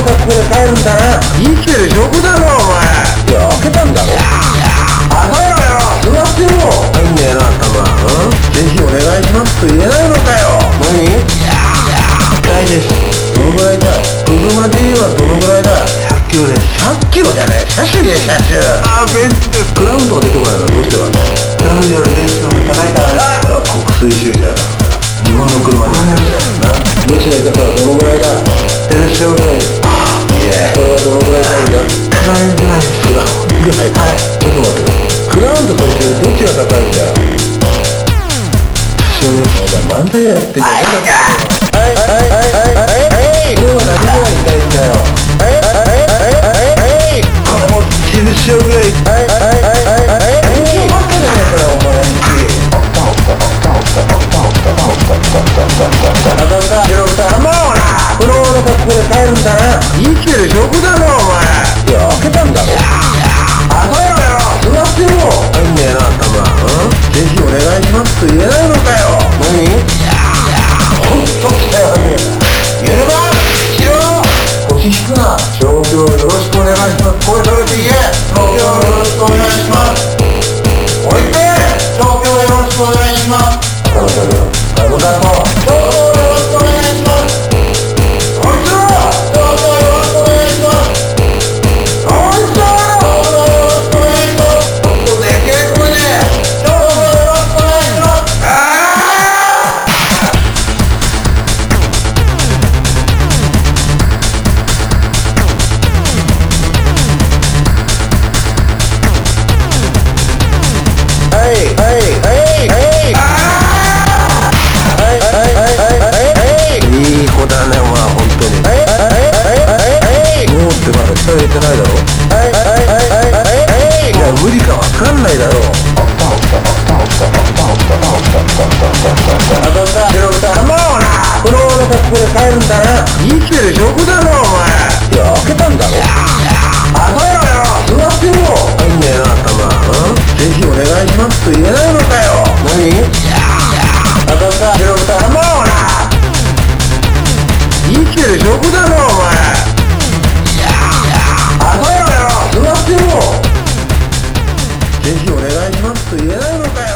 の格好で帰るんだな。生きてる証拠だろお前。いや開けたんだろ。開けろよ。座ってろ。入んねえな頭。うん。ぜひお願いしますと言えないのかよ。何？痛いです。どのぐらいだ？車で言えばどのぐらいだ？100キロです。100キロじゃねえ車種で車種。あベンツクラウンドが出てこないのはどうしてだクラウンドよりベンツの高いから。な国水主義だ日本の車で。すなどちら行かからどのぐらいだ？テレショぐらお前漫才やって。んじゃねえかはいいはいはいはい今日は何が言いたいいけじゃねえかよお前プロの格好で帰るんだな生きてる証拠だろ東京よろしくお願いします。ないだろうで帰るんだな生きてる証拠だろお前いけたんだろ開けろよ座ってろ入んねえな頭うんぜひお願いしますと言えないのかよ何当たった白豚構うな生きてる証拠だろ Yeah.